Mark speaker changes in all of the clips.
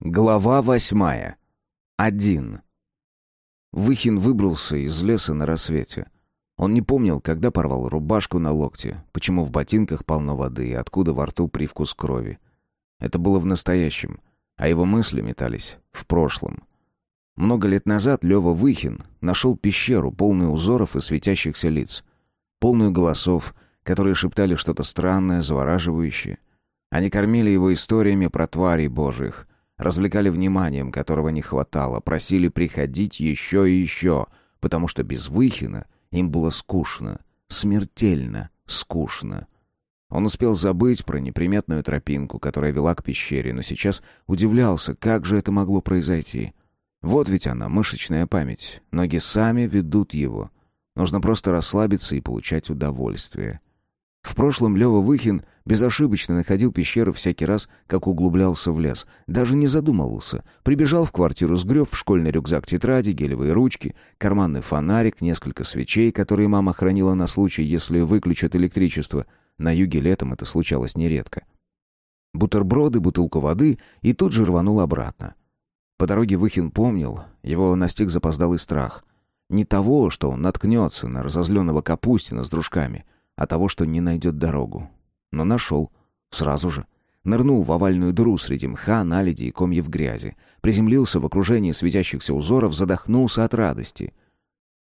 Speaker 1: Глава восьмая. Один. Выхин выбрался из леса на рассвете. Он не помнил, когда порвал рубашку на локте, почему в ботинках полно воды и откуда во рту привкус крови. Это было в настоящем, а его мысли метались в прошлом. Много лет назад Лёва Выхин нашел пещеру, полную узоров и светящихся лиц. Полную голосов, которые шептали что-то странное, завораживающее. Они кормили его историями про тварей божьих, развлекали вниманием, которого не хватало, просили приходить еще и еще, потому что без Выхина им было скучно, смертельно скучно. Он успел забыть про неприметную тропинку, которая вела к пещере, но сейчас удивлялся, как же это могло произойти. Вот ведь она, мышечная память. Ноги сами ведут его. Нужно просто расслабиться и получать удовольствие. В прошлом Лёва Выхин безошибочно находил пещеру всякий раз, как углублялся в лес. Даже не задумывался. Прибежал в квартиру, сгреб в школьный рюкзак тетради, гелевые ручки, карманный фонарик, несколько свечей, которые мама хранила на случай, если выключат электричество. На юге летом это случалось нередко. Бутерброды, бутылку воды и тут же рванул обратно. По дороге Выхин помнил, его настиг запоздалый страх. Не того, что он наткнется на разозленного Капустина с дружками — а того, что не найдет дорогу. Но нашел. Сразу же. Нырнул в овальную дыру среди мха, наледи и комьев грязи. Приземлился в окружении светящихся узоров, задохнулся от радости.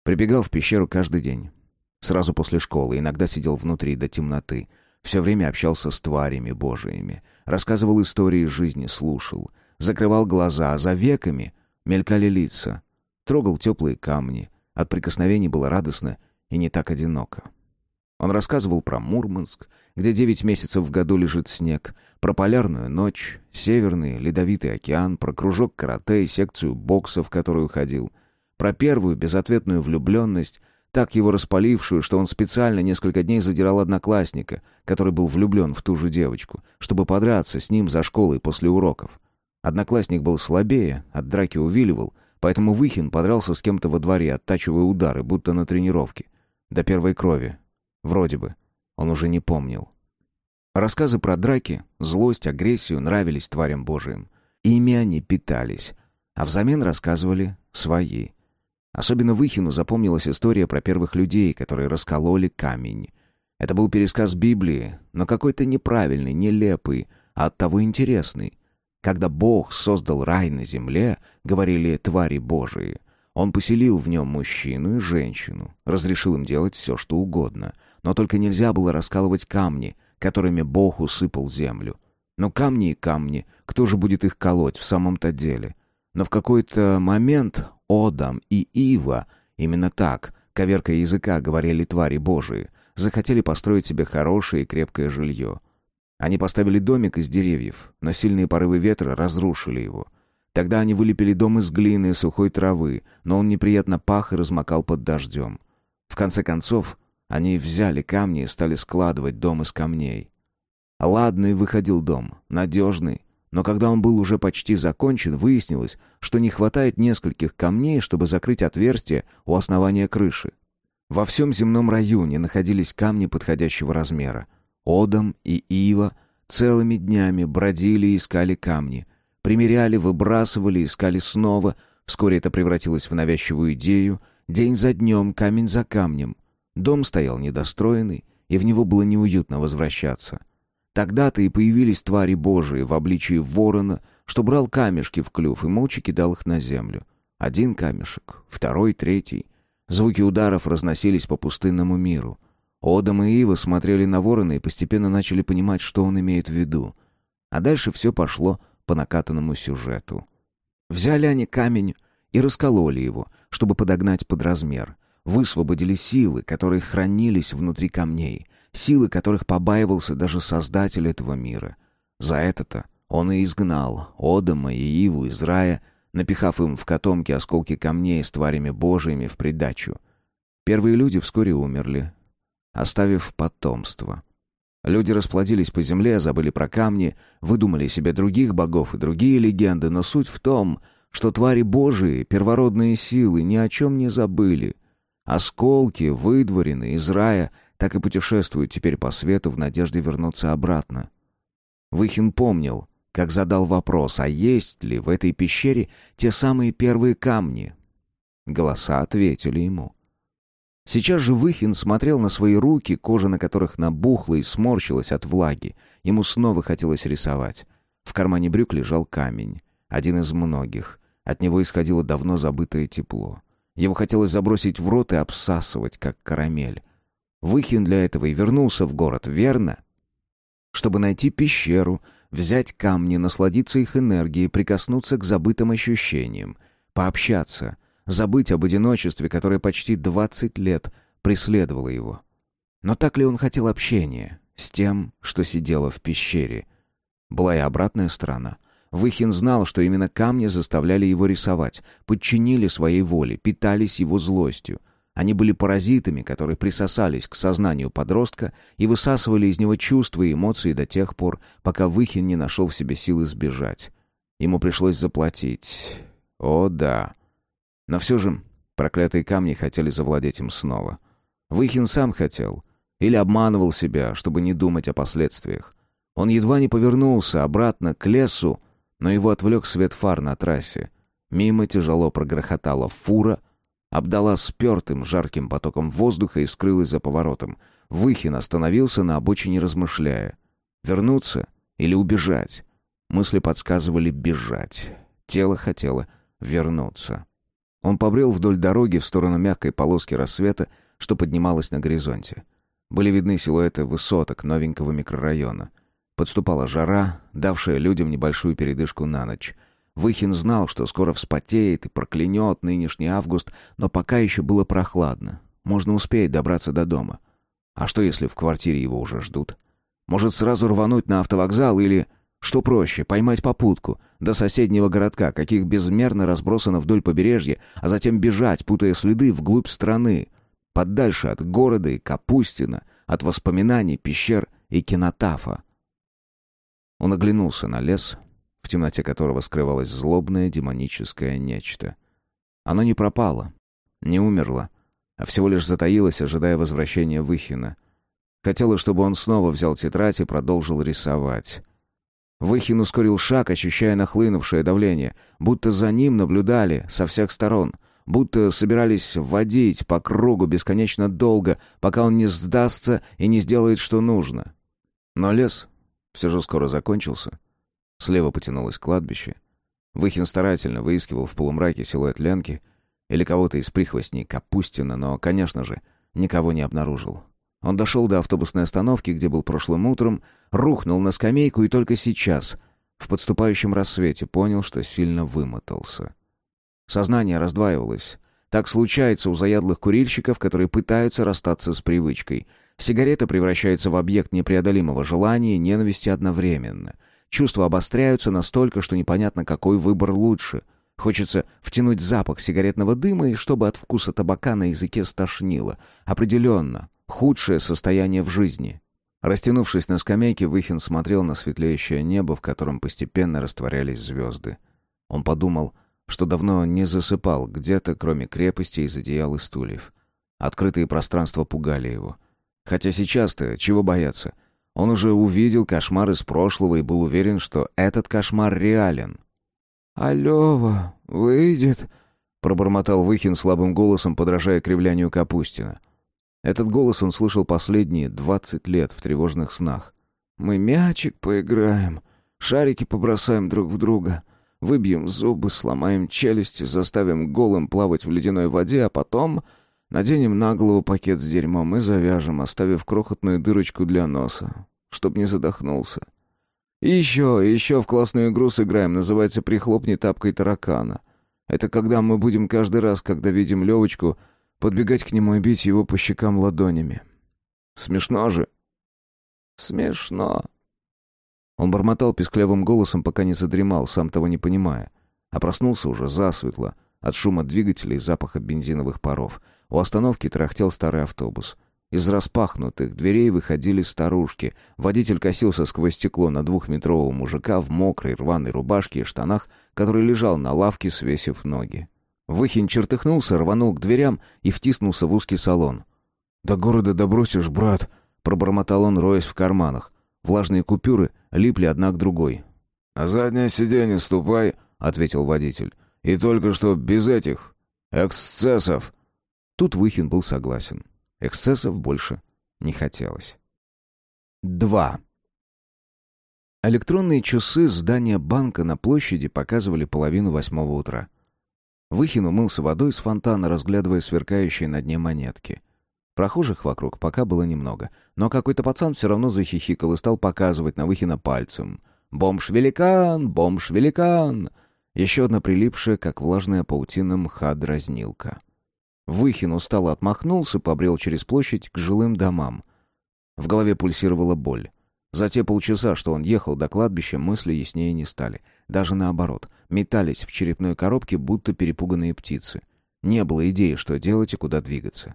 Speaker 1: Прибегал в пещеру каждый день. Сразу после школы, иногда сидел внутри до темноты. Все время общался с тварями божиими. Рассказывал истории жизни, слушал. Закрывал глаза, а за веками мелькали лица. Трогал теплые камни. От прикосновений было радостно и не так одиноко. Он рассказывал про Мурманск, где девять месяцев в году лежит снег, про полярную ночь, северный ледовитый океан, про кружок карате и секцию бокса, в которую ходил, про первую безответную влюбленность, так его распалившую, что он специально несколько дней задирал одноклассника, который был влюблен в ту же девочку, чтобы подраться с ним за школой после уроков. Одноклассник был слабее, от драки увиливал, поэтому Выхин подрался с кем-то во дворе, оттачивая удары, будто на тренировке. До первой крови, Вроде бы. Он уже не помнил. Рассказы про драки, злость, агрессию нравились тварям божиим. Ими они питались, а взамен рассказывали свои. Особенно Выхину запомнилась история про первых людей, которые раскололи камень. Это был пересказ Библии, но какой-то неправильный, нелепый, а оттого интересный. Когда Бог создал рай на земле, говорили твари божии, он поселил в нем мужчину и женщину, разрешил им делать все, что угодно. Но только нельзя было раскалывать камни, которыми Бог усыпал землю. Но камни и камни, кто же будет их колоть в самом-то деле? Но в какой-то момент Одам и Ива, именно так, коверкая языка, говорили твари божии, захотели построить себе хорошее и крепкое жилье. Они поставили домик из деревьев, но сильные порывы ветра разрушили его — Тогда они вылепили дом из глины и сухой травы, но он неприятно пах и размокал под дождем. В конце концов, они взяли камни и стали складывать дом из камней. Ладный выходил дом, надежный, но когда он был уже почти закончен, выяснилось, что не хватает нескольких камней, чтобы закрыть отверстие у основания крыши. Во всем земном районе находились камни подходящего размера. Одам и Ива целыми днями бродили и искали камни — Примеряли, выбрасывали, искали снова. Вскоре это превратилось в навязчивую идею. День за днем, камень за камнем. Дом стоял недостроенный, и в него было неуютно возвращаться. Тогда-то и появились твари божии в обличии ворона, что брал камешки в клюв и молча кидал их на землю. Один камешек, второй, третий. Звуки ударов разносились по пустынному миру. Одам и Ива смотрели на ворона и постепенно начали понимать, что он имеет в виду. А дальше все пошло по накатанному сюжету. Взяли они камень и раскололи его, чтобы подогнать под размер. Высвободили силы, которые хранились внутри камней, силы которых побаивался даже создатель этого мира. За это-то он и изгнал Одама и Иву из рая, напихав им в котомки осколки камней с тварями божьими в придачу. Первые люди вскоре умерли, оставив потомство. Люди расплодились по земле, забыли про камни, выдумали себе других богов и другие легенды, но суть в том, что твари божии, первородные силы, ни о чем не забыли. Осколки, выдворенные из рая, так и путешествуют теперь по свету в надежде вернуться обратно. Выхин помнил, как задал вопрос, а есть ли в этой пещере те самые первые камни. Голоса ответили ему. Сейчас же Выхин смотрел на свои руки, кожа на которых набухла и сморщилась от влаги. Ему снова хотелось рисовать. В кармане брюк лежал камень, один из многих. От него исходило давно забытое тепло. Его хотелось забросить в рот и обсасывать, как карамель. Выхин для этого и вернулся в город, верно? Чтобы найти пещеру, взять камни, насладиться их энергией, прикоснуться к забытым ощущениям, пообщаться — забыть об одиночестве, которое почти 20 лет преследовало его. Но так ли он хотел общения с тем, что сидело в пещере? Была и обратная сторона. Выхин знал, что именно камни заставляли его рисовать, подчинили своей воле, питались его злостью. Они были паразитами, которые присосались к сознанию подростка и высасывали из него чувства и эмоции до тех пор, пока Выхин не нашел в себе силы сбежать. Ему пришлось заплатить. О да, но все же проклятые камни хотели завладеть им снова. Выхин сам хотел. Или обманывал себя, чтобы не думать о последствиях. Он едва не повернулся обратно к лесу, но его отвлек свет фар на трассе. Мимо тяжело прогрохотала фура, обдала спертым жарким потоком воздуха и скрылась за поворотом. Выхин остановился на обочине, размышляя. Вернуться или убежать? Мысли подсказывали бежать. Тело хотело вернуться. Он побрел вдоль дороги в сторону мягкой полоски рассвета, что поднималась на горизонте. Были видны силуэты высоток новенького микрорайона. Подступала жара, давшая людям небольшую передышку на ночь. Выхин знал, что скоро вспотеет и проклянет нынешний август, но пока еще было прохладно. Можно успеть добраться до дома. А что, если в квартире его уже ждут? Может, сразу рвануть на автовокзал или... Что проще, поймать попутку до соседнего городка, каких безмерно разбросано вдоль побережья, а затем бежать, путая следы вглубь страны, подальше от города и Капустина, от воспоминаний, пещер и кинотафа. Он оглянулся на лес, в темноте которого скрывалось злобное демоническое нечто. Оно не пропало, не умерло, а всего лишь затаилось, ожидая возвращения Выхина. Хотела, чтобы он снова взял тетрадь и продолжил рисовать. Выхин ускорил шаг, ощущая нахлынувшее давление, будто за ним наблюдали со всех сторон, будто собирались водить по кругу бесконечно долго, пока он не сдастся и не сделает, что нужно. Но лес все же скоро закончился. Слева потянулось кладбище. Выхин старательно выискивал в полумраке силуэт Ленки или кого-то из прихвостней Капустина, но, конечно же, никого не обнаружил. Он дошел до автобусной остановки, где был прошлым утром, рухнул на скамейку и только сейчас, в подступающем рассвете, понял, что сильно вымотался. Сознание раздваивалось. Так случается у заядлых курильщиков, которые пытаются расстаться с привычкой. Сигарета превращается в объект непреодолимого желания и ненависти одновременно. Чувства обостряются настолько, что непонятно, какой выбор лучше. Хочется втянуть запах сигаретного дыма и чтобы от вкуса табака на языке стошнило. Определенно, Худшее состояние в жизни. Растянувшись на скамейке, Выхин смотрел на светлеющее небо, в котором постепенно растворялись звезды. Он подумал, что давно не засыпал где-то, кроме крепости из одеял и стульев. Открытые пространства пугали его. Хотя сейчас-то чего бояться? Он уже увидел кошмар из прошлого и был уверен, что этот кошмар реален. «Алёва, выйдет?» — пробормотал Выхин слабым голосом, подражая кривлянию Капустина. Этот голос он слышал последние двадцать лет в тревожных снах. «Мы мячик поиграем, шарики побросаем друг в друга, выбьем зубы, сломаем челюсти, заставим голым плавать в ледяной воде, а потом наденем на голову пакет с дерьмом и завяжем, оставив крохотную дырочку для носа, чтоб не задохнулся. И еще, еще в классную игру сыграем, называется «Прихлопни тапкой таракана». Это когда мы будем каждый раз, когда видим Левочку, подбегать к нему и бить его по щекам ладонями. Смешно же. Смешно. Он бормотал писклявым голосом, пока не задремал, сам того не понимая. А проснулся уже засветло, от шума двигателя и запаха бензиновых паров. У остановки трахтел старый автобус. Из распахнутых дверей выходили старушки. Водитель косился сквозь стекло на двухметрового мужика в мокрой рваной рубашке и штанах, который лежал на лавке, свесив ноги. Выхин чертыхнулся, рванул к дверям и втиснулся в узкий салон. «До города добросишь, брат», — пробормотал он, роясь в карманах. Влажные купюры липли одна к другой. «На заднее сиденье ступай», — ответил водитель. «И только что без этих эксцессов».
Speaker 2: Тут Выхин был согласен. Эксцессов больше не хотелось. 2. Электронные часы здания банка на площади показывали половину восьмого утра. Выхин умылся водой с фонтана, разглядывая сверкающие на дне монетки. Прохожих вокруг пока было немного, но какой-то пацан все равно захихикал и стал показывать на Выхина пальцем. «Бомж-великан! Бомж-великан!» Еще одна прилипшая, как влажная паутина мха, дразнилка. Выхин устало отмахнулся, побрел через площадь к жилым домам. В голове пульсировала боль. За те полчаса, что он ехал до кладбища, мысли яснее не стали. Даже наоборот, метались в черепной коробке, будто перепуганные птицы. Не было идеи, что делать и куда двигаться.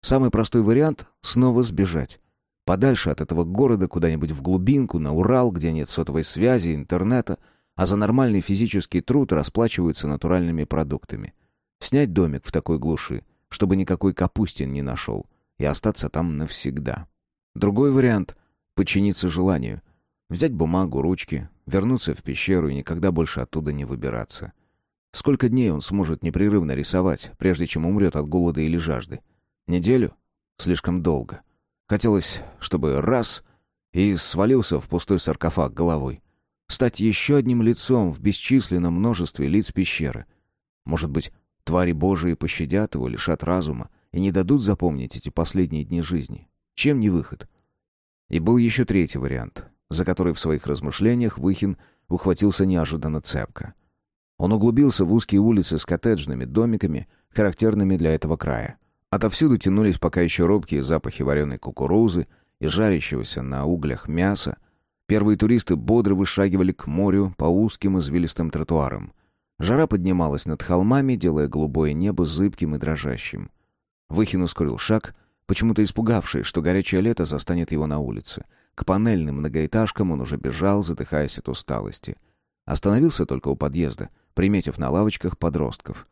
Speaker 2: Самый простой вариант — снова сбежать. Подальше от этого города, куда-нибудь в глубинку, на Урал, где нет сотовой связи, интернета, а за нормальный физический труд расплачиваются натуральными продуктами. Снять домик в такой глуши, чтобы никакой Капустин не нашел, и остаться там навсегда. Другой вариант — подчиниться желанию. Взять бумагу, ручки, вернуться в пещеру и никогда больше оттуда не выбираться. Сколько дней он сможет непрерывно рисовать, прежде чем умрет от голода или жажды? Неделю? Слишком долго. Хотелось, чтобы раз — и свалился в пустой саркофаг головой. Стать еще одним лицом в бесчисленном множестве лиц пещеры. Может быть, твари Божии пощадят его, лишат разума и не дадут запомнить эти последние дни жизни. Чем не выход? И был еще третий вариант, за который в своих размышлениях Выхин ухватился неожиданно цепко. Он углубился в узкие улицы с коттеджными домиками, характерными для этого края. Отовсюду тянулись пока еще робкие запахи вареной кукурузы и жарящегося на углях мяса. Первые туристы бодро вышагивали к морю по узким извилистым тротуарам. Жара поднималась над холмами, делая голубое небо зыбким и дрожащим. Выхин ускорил шаг — почему-то испугавшись, что горячее лето застанет его на улице. К панельным многоэтажкам он уже бежал, задыхаясь от усталости. Остановился только у подъезда, приметив на лавочках подростков.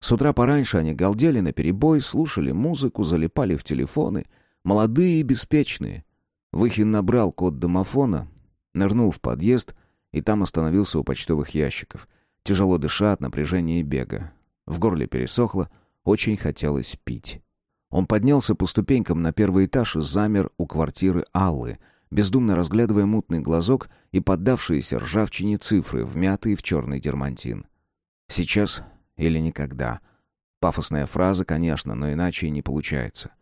Speaker 2: С утра пораньше они галдели на перебой, слушали музыку, залипали в телефоны. Молодые и беспечные. Выхин набрал код домофона, нырнул в подъезд и там остановился у почтовых ящиков, тяжело дыша от напряжения и бега. В горле пересохло, очень хотелось пить. Он поднялся по ступенькам на первый этаж и замер у квартиры Аллы, бездумно разглядывая мутный глазок и поддавшиеся ржавчине цифры, вмятые в черный дермантин. «Сейчас или никогда». Пафосная фраза, конечно, но иначе и не получается.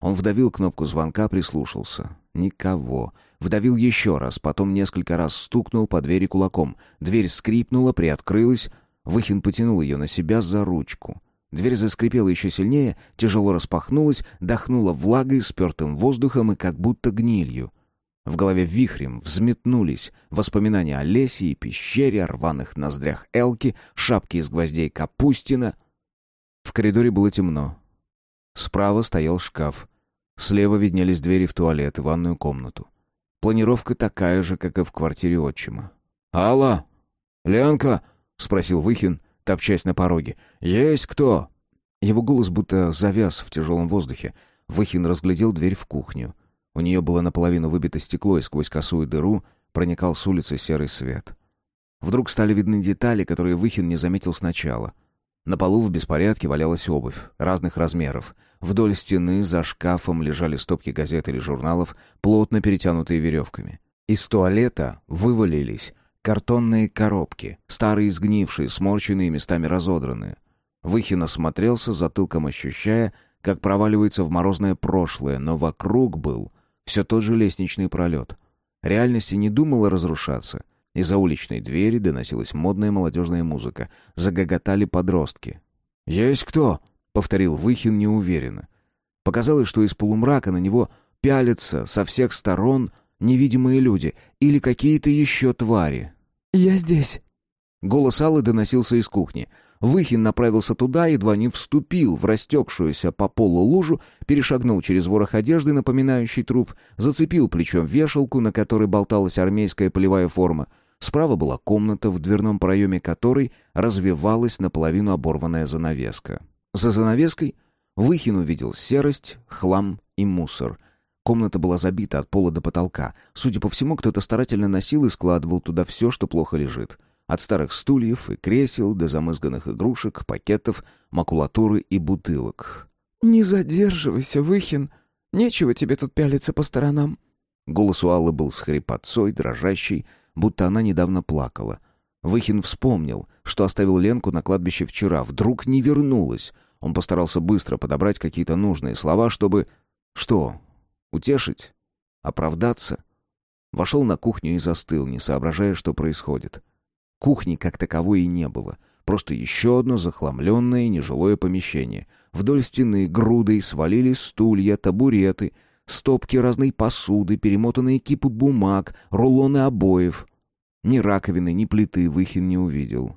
Speaker 2: Он вдавил кнопку звонка, прислушался. Никого. Вдавил еще раз, потом несколько раз стукнул по двери кулаком. Дверь скрипнула, приоткрылась. Выхин потянул ее на себя за ручку. Дверь заскрипела еще сильнее, тяжело распахнулась, дохнула влагой, спертым воздухом и как будто гнилью. В голове вихрем взметнулись воспоминания о лесе и пещере, о рваных ноздрях Элки, шапке из гвоздей Капустина. В коридоре было темно. Справа стоял шкаф. Слева виднелись двери в туалет и ванную комнату. Планировка такая же, как и в квартире отчима. «Алло! Ленка!» — спросил Выхин — топчась на пороге. «Есть кто?» Его голос будто завяз в тяжелом воздухе. Выхин разглядел дверь в кухню. У нее было наполовину выбито стекло, и сквозь косую дыру проникал с улицы серый свет. Вдруг стали видны детали, которые Выхин не заметил сначала. На полу в беспорядке валялась обувь разных размеров. Вдоль стены за шкафом лежали стопки газет или журналов, плотно перетянутые веревками. Из туалета вывалились Картонные коробки, старые сгнившие, сморщенные, местами разодранные. Выхин осмотрелся, затылком ощущая, как проваливается в морозное прошлое, но вокруг был все тот же лестничный пролет. Реальность не думала разрушаться. Из-за уличной двери доносилась модная молодежная музыка. Загоготали подростки. «Есть кто?» — повторил Выхин неуверенно. Показалось, что из полумрака на него пялятся со всех сторон невидимые люди или какие-то еще твари.
Speaker 3: «Я здесь».
Speaker 2: Голос Аллы доносился из кухни. Выхин направился туда, едва не вступил в растекшуюся по полу лужу, перешагнул через ворох одежды, напоминающий труп, зацепил плечом вешалку, на которой болталась армейская полевая форма. Справа была комната, в дверном проеме которой развивалась наполовину оборванная занавеска. За занавеской Выхин увидел серость, хлам и мусор —
Speaker 1: Комната была забита от пола до потолка. Судя по всему, кто-то старательно носил и складывал туда все, что плохо лежит. От старых стульев и кресел до замызганных игрушек, пакетов, макулатуры и бутылок.
Speaker 3: «Не задерживайся, Выхин. Нечего тебе тут пялиться по сторонам».
Speaker 1: Голос у Аллы был с хрипотцой, дрожащий, будто она недавно плакала. Выхин вспомнил, что оставил Ленку на кладбище вчера. Вдруг не вернулась. Он постарался быстро подобрать какие-то нужные слова, чтобы... Что? Утешить? Оправдаться? Вошел на кухню и застыл, не соображая, что происходит. Кухни как таковой и не было. Просто еще одно захламленное нежилое помещение. Вдоль стены грудой свалились стулья, табуреты, стопки разной посуды, перемотанные кипы бумаг, рулоны обоев. Ни раковины, ни плиты Выхин не увидел.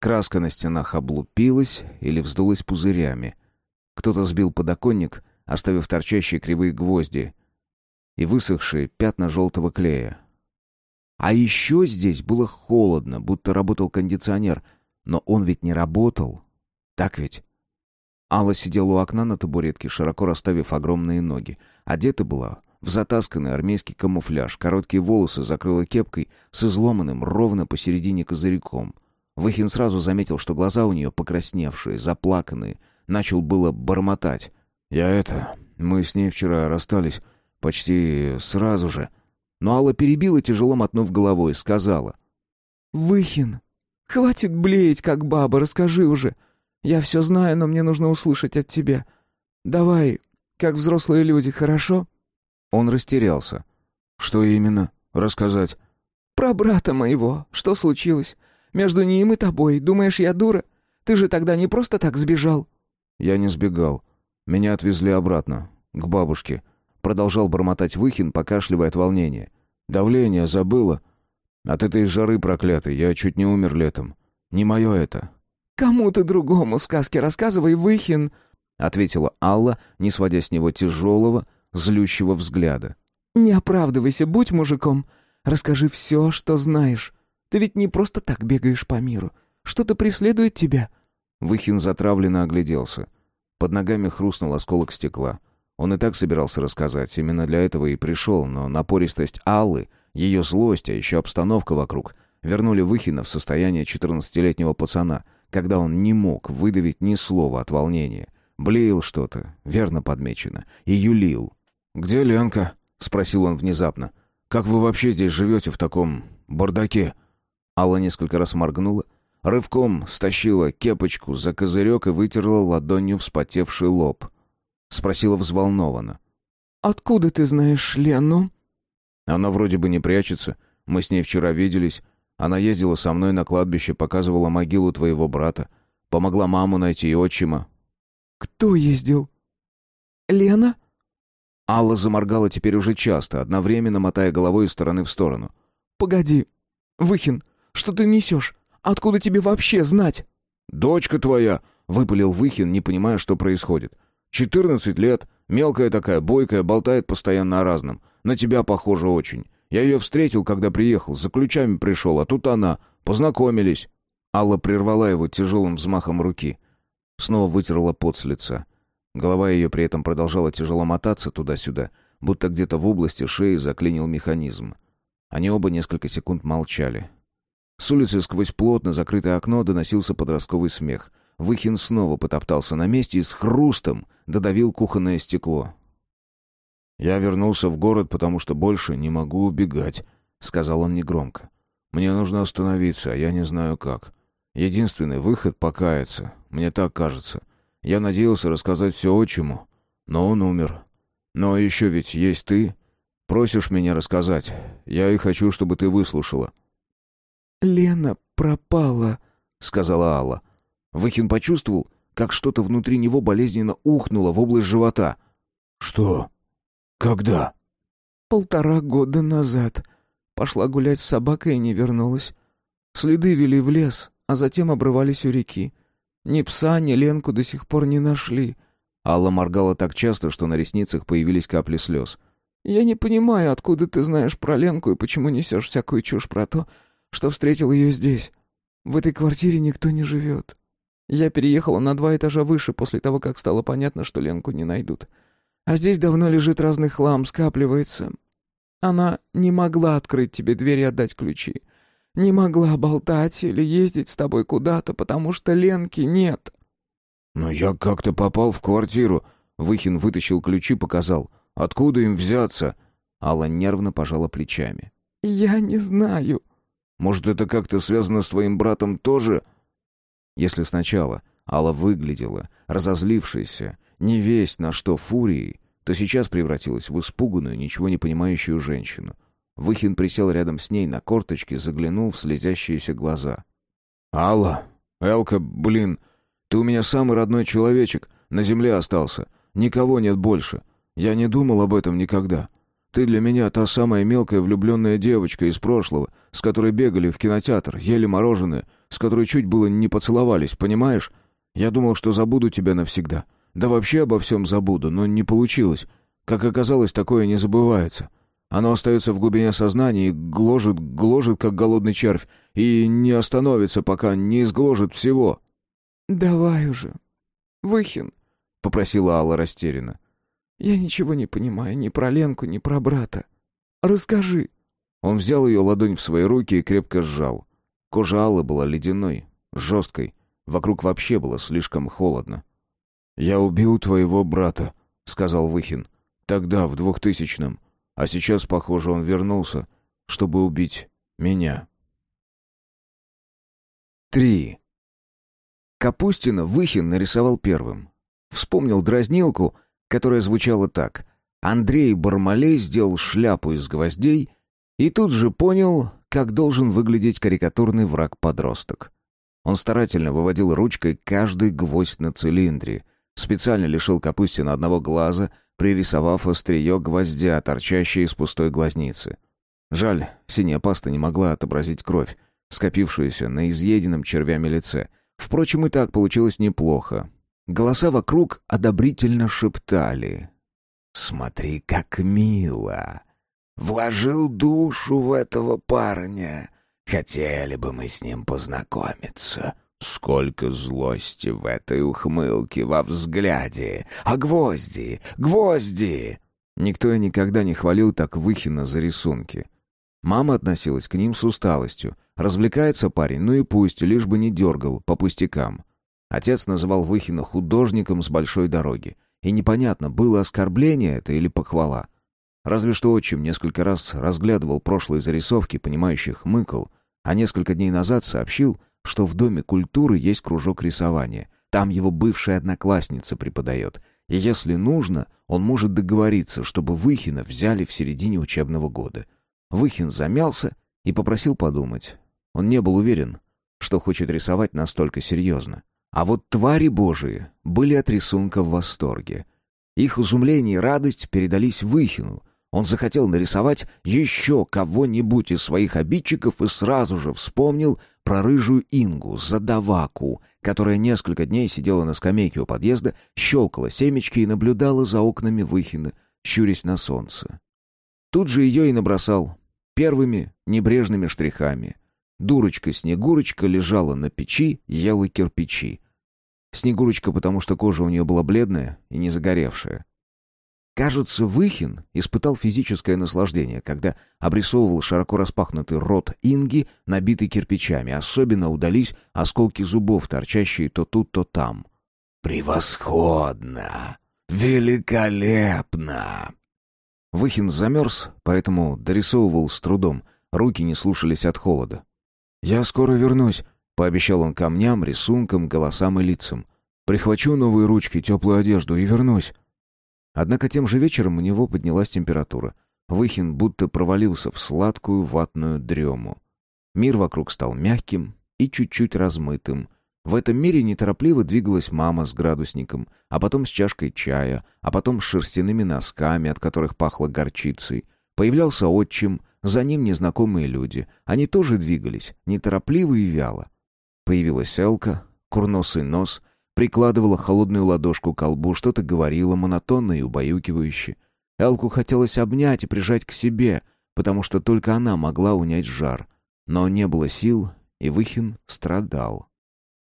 Speaker 1: Краска на стенах облупилась или вздулась пузырями. Кто-то сбил подоконник, оставив торчащие кривые гвозди и высохшие пятна желтого клея. А еще здесь было холодно, будто работал кондиционер, но он ведь не работал. Так ведь? Алла сидела у окна на табуретке, широко расставив огромные ноги. Одета была в затасканный армейский камуфляж, короткие волосы закрыла кепкой с изломанным ровно посередине козырьком. Выхин сразу заметил, что глаза у нее покрасневшие, заплаканные. Начал было бормотать. «Я это... Мы с ней вчера расстались почти сразу же». Но Алла перебила, тяжело мотнув головой, сказала.
Speaker 3: «Выхин, хватит блеять, как баба, расскажи уже. Я все знаю, но мне нужно услышать от тебя. Давай, как взрослые люди, хорошо?»
Speaker 1: Он растерялся. «Что именно? Рассказать?»
Speaker 3: «Про брата моего. Что случилось? Между ним и тобой. Думаешь, я дура? Ты же тогда не просто так сбежал?»
Speaker 1: «Я не сбегал. Меня отвезли обратно, к бабушке». Продолжал бормотать Выхин, покашливая от волнения. «Давление забыла. От этой жары проклятой я чуть не умер летом. Не мое это».
Speaker 3: «Кому ты другому сказки рассказывай, Выхин», —
Speaker 1: ответила Алла, не сводя с него тяжелого, злющего взгляда.
Speaker 3: «Не оправдывайся, будь мужиком. Расскажи все, что знаешь. Ты ведь не просто так бегаешь по миру. Что-то преследует тебя».
Speaker 1: Выхин затравленно огляделся. Под ногами хрустнул осколок стекла. Он и так собирался рассказать, именно для этого и пришел, но напористость Аллы, ее злость, а еще обстановка вокруг, вернули Выхина в состояние четырнадцатилетнего пацана, когда он не мог выдавить ни слова от волнения. Блеял что-то, верно подмечено, и юлил. «Где Ленка?» — спросил он внезапно. «Как вы вообще здесь живете в таком бардаке?» Алла несколько раз моргнула, рывком стащила кепочку за козырек и вытерла ладонью вспотевший лоб — Спросила взволнованно.
Speaker 3: «Откуда ты знаешь Лену?»
Speaker 1: Она вроде бы не прячется. Мы с ней вчера виделись. Она ездила со мной на кладбище, показывала могилу твоего брата. Помогла маму найти и отчима.
Speaker 3: «Кто ездил? Лена?»
Speaker 1: Алла заморгала теперь уже часто, одновременно мотая головой из стороны в сторону.
Speaker 3: «Погоди. Выхин, что ты несешь? Откуда тебе вообще знать?»
Speaker 1: «Дочка твоя!» — выпалил Выхин, не понимая, что происходит. Четырнадцать лет, мелкая такая, бойкая, болтает постоянно о разном. На тебя похоже очень. Я ее встретил, когда приехал, за ключами пришел, а тут она. Познакомились». Алла прервала его тяжелым взмахом руки. Снова вытерла пот с лица. Голова ее при этом продолжала тяжело мотаться туда-сюда, будто где-то в области шеи заклинил механизм. Они оба несколько секунд молчали. С улицы сквозь плотно закрытое окно доносился подростковый смех — Выхин снова потоптался на месте и с хрустом додавил кухонное стекло. «Я вернулся в город, потому что больше не могу убегать», — сказал он негромко. «Мне нужно остановиться, а я не знаю как. Единственный выход — покаяться, мне так кажется. Я надеялся рассказать все отчиму, но он умер. Но еще ведь есть ты. Просишь меня рассказать. Я и хочу, чтобы ты выслушала».
Speaker 3: «Лена пропала», —
Speaker 1: сказала Алла. Выхин почувствовал, как что-то внутри него болезненно ухнуло в область живота. «Что? Когда?»
Speaker 3: «Полтора года назад. Пошла гулять с собакой и не вернулась. Следы вели в лес, а затем обрывались у реки. Ни пса, ни Ленку до сих пор не нашли».
Speaker 1: Алла моргала так часто, что на ресницах появились капли слез.
Speaker 3: «Я не понимаю, откуда ты знаешь про Ленку и почему несешь всякую чушь про то, что встретил ее здесь. В этой квартире никто не живет. Я переехала на два этажа выше после того, как стало понятно, что Ленку не найдут. А здесь давно лежит разный хлам, скапливается. Она не могла открыть тебе дверь и отдать ключи. Не могла болтать или ездить с тобой куда-то, потому что Ленки нет».
Speaker 2: «Но я как-то попал в квартиру». Выхин вытащил ключи, показал. «Откуда им взяться?» Алла нервно пожала плечами.
Speaker 3: «Я не знаю».
Speaker 2: «Может, это как-то связано с твоим братом тоже?» Если сначала Алла выглядела, разозлившейся, не весть на что фурией, то сейчас превратилась в испуганную, ничего не понимающую женщину. Выхин присел рядом с ней на корточке, заглянул в слезящиеся глаза. «Алла, Элка, блин, ты у меня самый родной человечек, на земле остался. Никого нет больше. Я не думал об этом никогда. Ты для меня та самая мелкая влюбленная девочка из прошлого, с которой бегали в кинотеатр, ели мороженое, с которой чуть было не поцеловались, понимаешь? Я думал, что забуду тебя навсегда. Да вообще обо всем забуду, но не получилось. Как оказалось, такое не забывается. Оно остается в глубине сознания и гложет, гложет, как голодный червь, и не остановится, пока не изгложит всего».
Speaker 3: «Давай уже, Выхин», —
Speaker 2: попросила Алла растерянно.
Speaker 3: «Я ничего не понимаю ни про Ленку, ни про брата. Расскажи».
Speaker 2: Он взял ее ладонь в свои руки и крепко сжал. Кожа Аллы была ледяной, жесткой. Вокруг вообще было слишком холодно. «Я убил твоего брата», — сказал Выхин. «Тогда, в двухтысячном. А сейчас, похоже, он вернулся, чтобы убить меня».
Speaker 1: Три. Капустина Выхин нарисовал первым. Вспомнил дразнилку, которая звучала так. Андрей Бармалей сделал шляпу из гвоздей и тут же понял, как должен выглядеть карикатурный враг-подросток. Он старательно выводил ручкой каждый гвоздь на цилиндре — Специально лишил Капустина одного глаза, пририсовав острие гвоздя, торчащее из пустой глазницы. Жаль, синяя паста не могла отобразить кровь, скопившуюся на изъеденном червями лице. Впрочем, и так получилось неплохо. Голоса вокруг одобрительно шептали. «Смотри, как мило! Вложил душу в этого парня. Хотели бы мы с ним познакомиться. Сколько злости в этой ухмылке, во взгляде! А гвозди! Гвозди!» Никто и никогда не хвалил так Выхина за рисунки. Мама относилась к ним с усталостью. Развлекается парень, ну и пусть, лишь бы не дергал, по пустякам. Отец называл Выхина художником с большой дороги. И непонятно, было оскорбление это или похвала. Разве что отчим несколько раз разглядывал прошлые зарисовки, понимающих мыкал, а несколько дней назад сообщил, что в Доме культуры есть кружок рисования. Там его бывшая одноклассница преподает. И если нужно, он может договориться, чтобы Выхина взяли в середине учебного года. Выхин замялся и попросил подумать. Он не был уверен, что хочет рисовать настолько серьезно. А вот твари божии были от рисунка в восторге. Их изумление и радость передались Выхину. Он захотел нарисовать еще кого-нибудь из своих обидчиков и сразу же вспомнил про рыжую Ингу, задаваку, которая несколько дней сидела на скамейке у подъезда, щелкала семечки и наблюдала за окнами Выхина, щурясь на солнце. Тут же ее и набросал первыми небрежными штрихами. Дурочка-снегурочка лежала на печи, ела кирпичи. Снегурочка, потому что кожа у нее была бледная и не загоревшая. Кажется, Выхин испытал физическое наслаждение, когда обрисовывал широко распахнутый рот Инги, набитый кирпичами. Особенно удались осколки зубов, торчащие то тут, то там. «Превосходно! Великолепно!» Выхин замерз, поэтому дорисовывал с трудом. Руки не слушались от холода. «Я скоро вернусь», — пообещал он камням, рисункам, голосам и лицам. «Прихвачу новые ручки, теплую одежду и вернусь». Однако тем же вечером у него поднялась температура. Выхин будто провалился в сладкую ватную дрему. Мир вокруг стал мягким и чуть-чуть размытым. В этом мире неторопливо двигалась мама с градусником, а потом с чашкой чая, а потом с шерстяными носками, от которых пахло горчицей. Появлялся отчим, за ним незнакомые люди. Они тоже двигались, неторопливо и вяло. Появилась Элка, курносый нос — Прикладывала холодную ладошку к колбу, что-то говорила монотонно и убаюкивающе. Элку хотелось обнять и прижать к себе, потому что только она могла унять жар. Но не было сил, и Выхин страдал.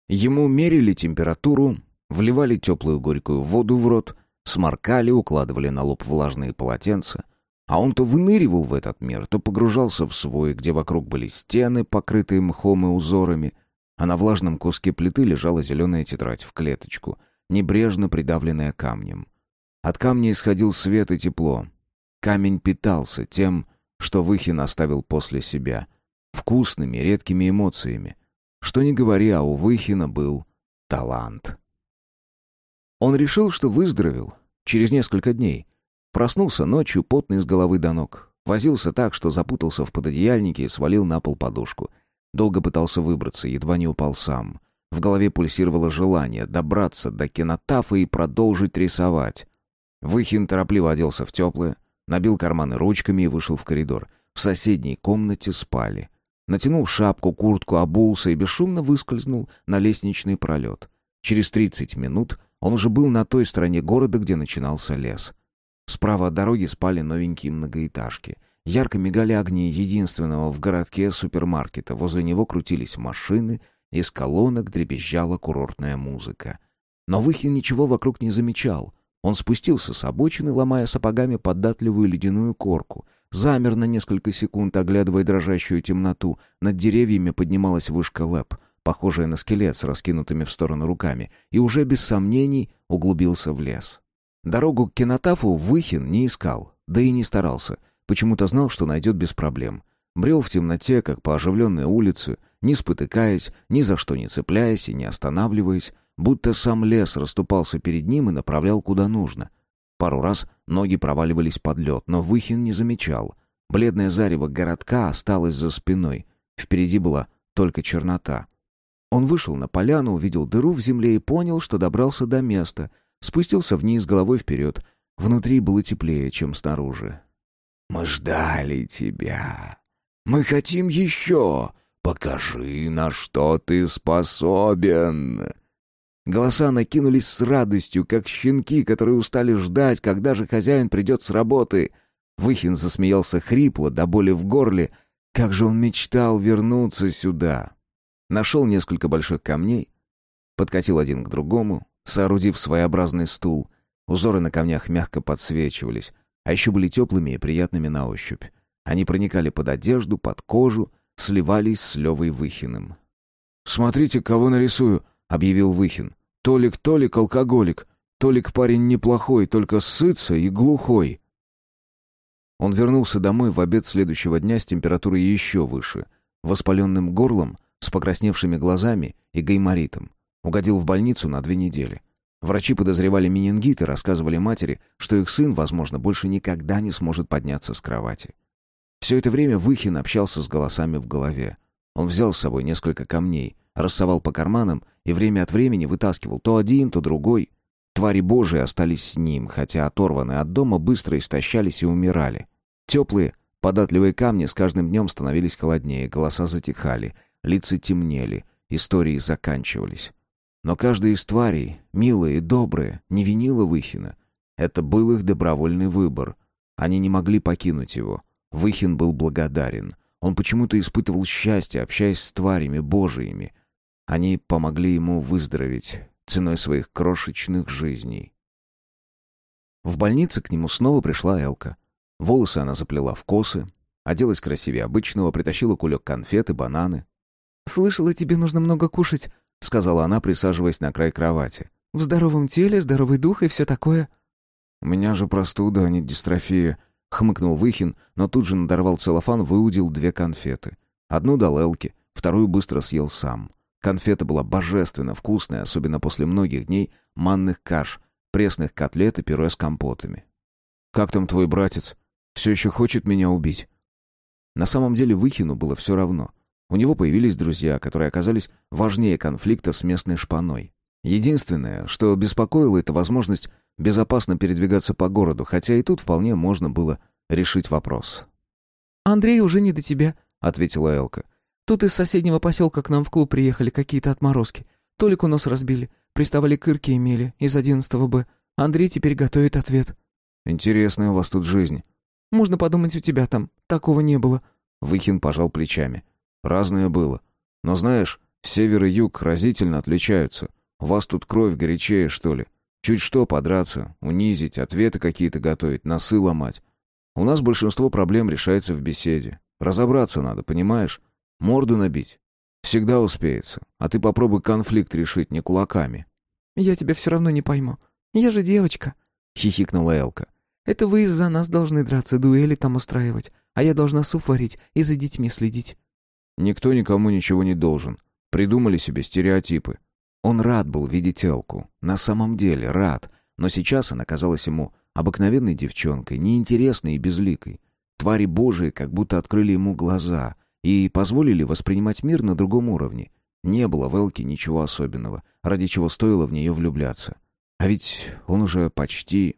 Speaker 1: Ему мерили температуру, вливали теплую горькую воду в рот, сморкали, укладывали на лоб влажные полотенца. А он то выныривал в этот мир, то погружался в свой, где вокруг были стены, покрытые мхом и узорами, а на влажном куске плиты лежала зеленая тетрадь в клеточку, небрежно придавленная камнем. От камня исходил свет и тепло. Камень питался тем, что Выхин оставил после себя, вкусными, редкими эмоциями. Что ни говори, а у Выхина был талант. Он решил, что выздоровел через несколько дней. Проснулся ночью, потный с головы до ног. Возился так, что запутался в пододеяльнике и свалил на пол подушку. Долго пытался выбраться, едва не упал сам. В голове пульсировало желание добраться до кинотафа и продолжить рисовать. Выхин торопливо оделся в теплое, набил карманы ручками и вышел в коридор. В соседней комнате спали. Натянул шапку, куртку, обулся и бесшумно выскользнул на лестничный пролет. Через тридцать минут он уже был на той стороне города, где начинался лес. Справа от дороги спали новенькие многоэтажки. Ярко мигали огни единственного в городке супермаркета. Возле него крутились машины, из колонок дребезжала курортная музыка. Но Выхин ничего вокруг не замечал. Он спустился с обочины, ломая сапогами податливую ледяную корку. Замер на несколько секунд, оглядывая дрожащую темноту. Над деревьями поднималась вышка лэп, похожая на скелет с раскинутыми в сторону руками, и уже без сомнений углубился в лес. Дорогу к кинотафу Выхин не искал, да и не старался. Почему-то знал, что найдет без проблем. Брел в темноте, как по оживленной улице, не спотыкаясь, ни за что не цепляясь и не останавливаясь, будто сам лес расступался перед ним и направлял куда нужно. Пару раз ноги проваливались под лед, но Выхин не замечал. Бледное зарево городка осталось за спиной. Впереди была только чернота. Он вышел на поляну, увидел дыру в земле и понял, что добрался до места. Спустился вниз головой вперед. Внутри было теплее, чем снаружи. «Мы ждали тебя. Мы хотим еще. Покажи, на что ты способен». Голоса накинулись с радостью, как щенки, которые устали ждать, когда же хозяин придет с работы. Выхин засмеялся хрипло, до боли в горле. Как же он мечтал вернуться сюда. Нашел несколько больших камней, подкатил один к другому, соорудив своеобразный стул. Узоры на камнях мягко подсвечивались, а еще были теплыми и приятными на ощупь. Они проникали под одежду, под кожу, сливались с Левой Выхиным. «Смотрите, кого нарисую!» — объявил Выхин. «Толик, Толик, алкоголик. Толик парень неплохой, только сытся и глухой». Он вернулся домой в обед следующего дня с температурой еще выше, воспаленным горлом, с покрасневшими глазами и гайморитом. Угодил в больницу на две недели. Врачи подозревали менингит и рассказывали матери, что их сын, возможно, больше никогда не сможет подняться с кровати. Все это время Выхин общался с голосами в голове. Он взял с собой несколько камней, рассовал по карманам и время от времени вытаскивал то один, то другой. Твари божии остались с ним, хотя оторванные от дома быстро истощались и умирали. Теплые, податливые камни с каждым днем становились холоднее, голоса затихали, лица темнели, истории заканчивались. Но каждая из тварей, милая и добрая, не винила Выхина. Это был их добровольный выбор. Они не могли покинуть его. Выхин был благодарен. Он почему-то испытывал счастье, общаясь с тварями божиими. Они помогли ему выздороветь ценой своих крошечных жизней. В больнице к нему снова пришла Элка. Волосы она заплела в косы, оделась красивее обычного, притащила кулек конфет и бананы.
Speaker 3: «Слышала, тебе нужно много кушать», — сказала она, присаживаясь на край кровати. «В здоровом теле, здоровый дух и все такое».
Speaker 1: «У меня же простуда, а не дистрофия», — хмыкнул Выхин, но тут же надорвал целлофан, выудил две конфеты. Одну дал Элке, вторую быстро съел сам. Конфета была божественно вкусная, особенно после многих дней манных каш, пресных котлет и пюре с компотами. «Как там твой братец? Все еще хочет меня убить?» На самом деле Выхину было все равно. У него появились друзья, которые оказались важнее конфликта с местной шпаной. Единственное, что беспокоило, это возможность безопасно передвигаться по городу, хотя и тут вполне можно было решить вопрос.
Speaker 3: «Андрей уже не до тебя», — ответила Элка. «Тут из соседнего поселка к нам в клуб приехали какие-то отморозки. Толику нос разбили, приставали к Ирке имели из 11 Б. Андрей теперь готовит ответ».
Speaker 1: «Интересная у вас тут жизнь».
Speaker 3: «Можно подумать, у тебя там такого не было».
Speaker 1: Выхин пожал плечами. Разное было. Но знаешь, север и юг разительно отличаются. У вас тут кровь горячее, что ли? Чуть что подраться, унизить, ответы какие-то готовить, носы ломать. У нас большинство проблем решается в беседе. Разобраться надо, понимаешь? Морду набить. Всегда успеется. А ты попробуй конфликт решить не кулаками.
Speaker 3: «Я тебя все равно не пойму. Я же девочка», — хихикнула Элка. «Это вы из-за нас должны драться, дуэли там устраивать, а я должна суп варить и за детьми следить».
Speaker 1: «Никто никому ничего не должен. Придумали себе стереотипы». Он рад был видеть Элку. На самом деле рад. Но сейчас она казалась ему обыкновенной девчонкой, неинтересной и безликой. Твари Божии как будто открыли ему глаза и позволили воспринимать мир на другом уровне. Не было в Элке ничего особенного, ради чего стоило в нее влюбляться. А ведь он уже почти...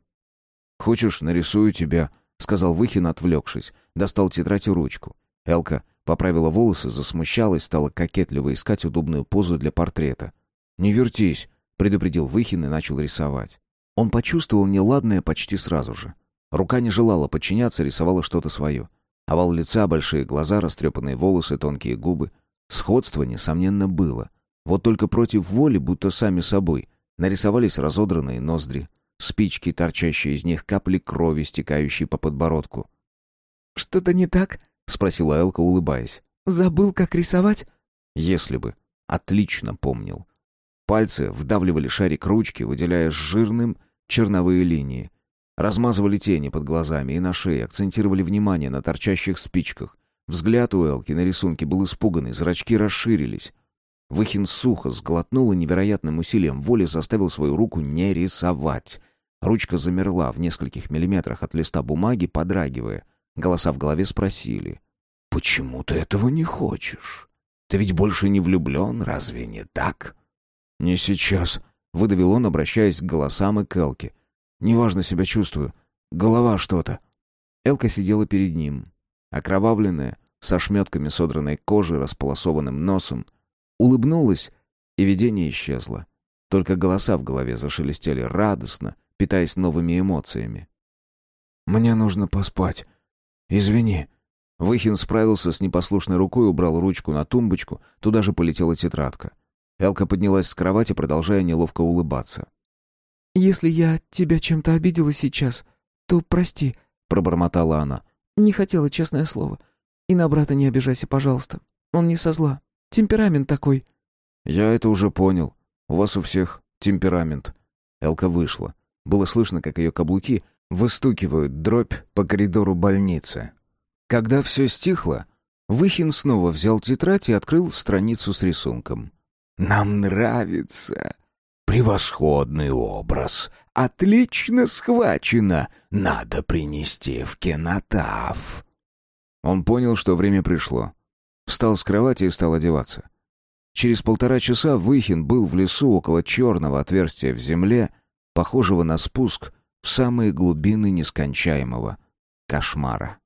Speaker 1: «Хочешь, нарисую тебя?» — сказал Выхин, отвлекшись. Достал тетрадь и ручку. Элка поправила волосы, засмущалась, стала кокетливо искать удобную позу для портрета. «Не вертись», — предупредил Выхин и начал рисовать. Он почувствовал неладное почти сразу же. Рука не желала подчиняться, рисовала что-то свое. Овал лица, большие глаза, растрепанные волосы, тонкие губы. Сходство, несомненно, было. Вот только против воли, будто сами собой, нарисовались разодранные ноздри, спички, торчащие из них капли крови, стекающие по подбородку.
Speaker 3: «Что-то не так?» — спросила Элка, улыбаясь. «Забыл, как рисовать?»
Speaker 1: «Если бы. Отлично помнил. Пальцы вдавливали шарик ручки, выделяя жирным черновые линии. Размазывали тени под глазами и на шее, акцентировали внимание на торчащих спичках. Взгляд у Элки на рисунке был испуганный, зрачки расширились. Выхин сухо сглотнул и невероятным усилием воли заставил свою руку не рисовать. Ручка замерла в нескольких миллиметрах от листа бумаги, подрагивая. Голоса в голове спросили. «Почему ты этого не хочешь? Ты ведь больше не влюблен, разве не так?» «Не сейчас», — выдавил он, обращаясь к голосам и к Элке. «Неважно себя чувствую. Голова что-то». Элка сидела перед ним, окровавленная, со шметками содранной кожи, располосованным носом. Улыбнулась, и видение исчезло. Только голоса в голове зашелестели радостно, питаясь новыми эмоциями. «Мне нужно поспать. Извини». Выхин справился с непослушной рукой, убрал ручку на тумбочку, туда же полетела тетрадка. Элка поднялась с кровати, продолжая неловко улыбаться.
Speaker 3: «Если я тебя чем-то обидела сейчас, то прости», — пробормотала она. «Не хотела, честное слово. И на брата не обижайся, пожалуйста. Он не со зла. Темперамент такой».
Speaker 1: «Я это уже понял. У вас у всех темперамент». Элка вышла. Было слышно, как ее каблуки выстукивают дробь по коридору больницы. Когда все стихло, Выхин снова взял тетрадь и открыл страницу с рисунком. Нам нравится. Превосходный образ. Отлично схвачено. Надо принести в кинотав. Он понял, что время пришло. Встал с кровати и стал одеваться. Через полтора часа Выхин был в лесу около черного отверстия в земле, похожего на спуск в самые глубины нескончаемого кошмара.